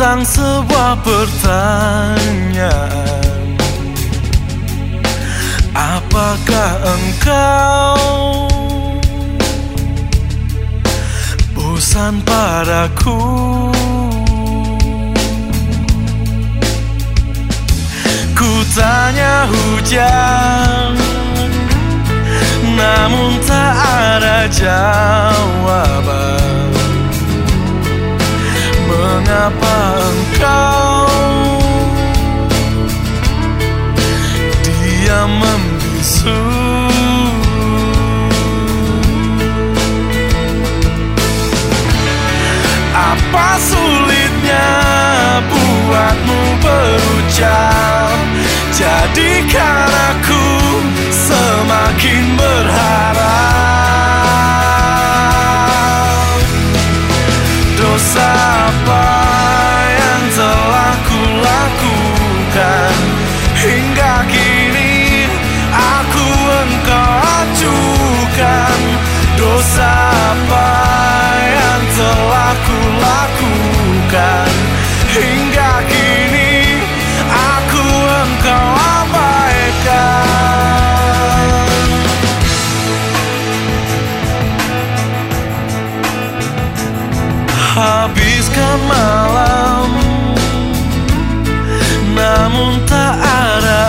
tentang sebuah pertanyaan. Apakah engkau bosan padaku? Ku tanya hujan Namun tak ada jawaban Mengapa engkau? Diam membisu. Apa sulitnya buatmu berucap Jadikan aku semakin berharap Dosa apa yang telah kulakukan. Hingga kini aku engkau acukan Dosa apa yang telah kulakukan? Hingga habiskan malam. Namun tak ada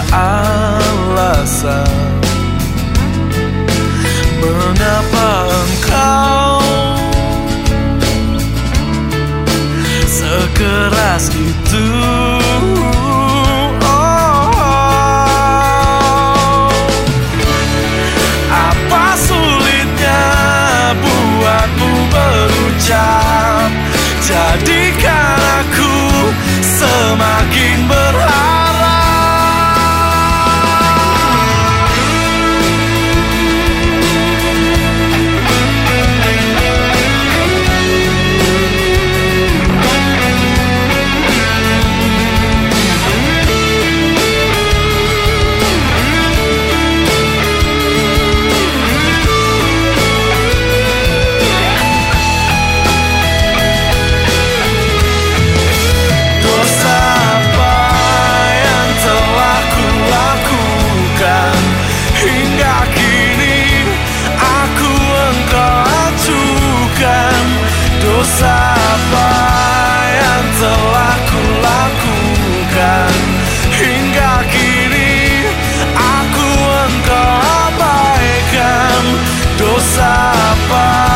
alasan. Mengapa engkau Sekeras itu? escapar.